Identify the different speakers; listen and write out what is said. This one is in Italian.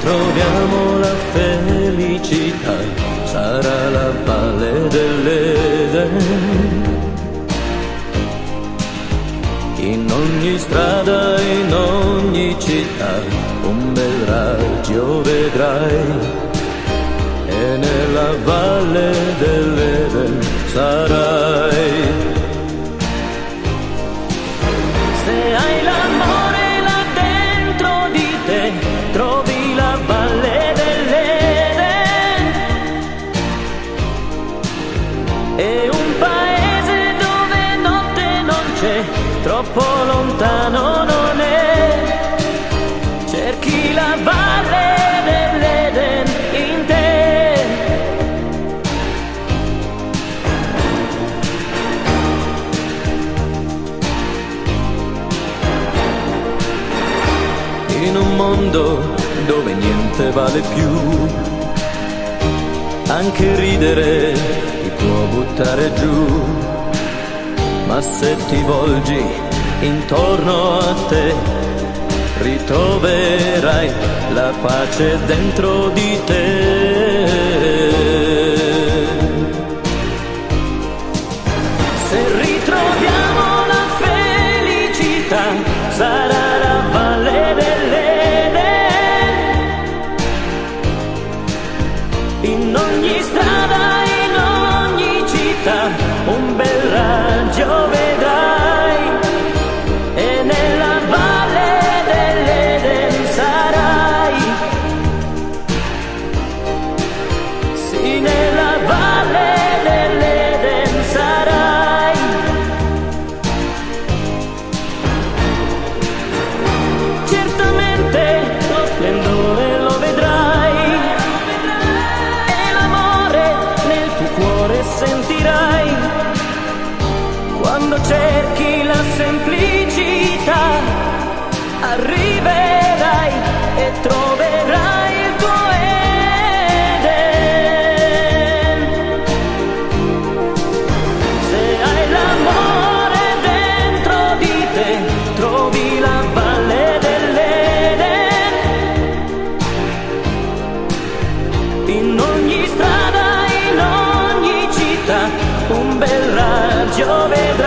Speaker 1: troviamo la felicità, sarà la valle dell'Eden. In ogni strada, in ogni città, un bel raggio vedrai, e nella valle dell'Eden. E un paese dove notte non c'è, troppo lontano non è. Cerchi la valle dell'Eden in te. In un mondo dove niente vale più, anche ridere può buttare giù, ma se ti volgi intorno a te, ritroverai la pace dentro di te. Se ritroviamo la felicità, sarà la valle dell'Eden. In ogni strada, in ogni ogni strada,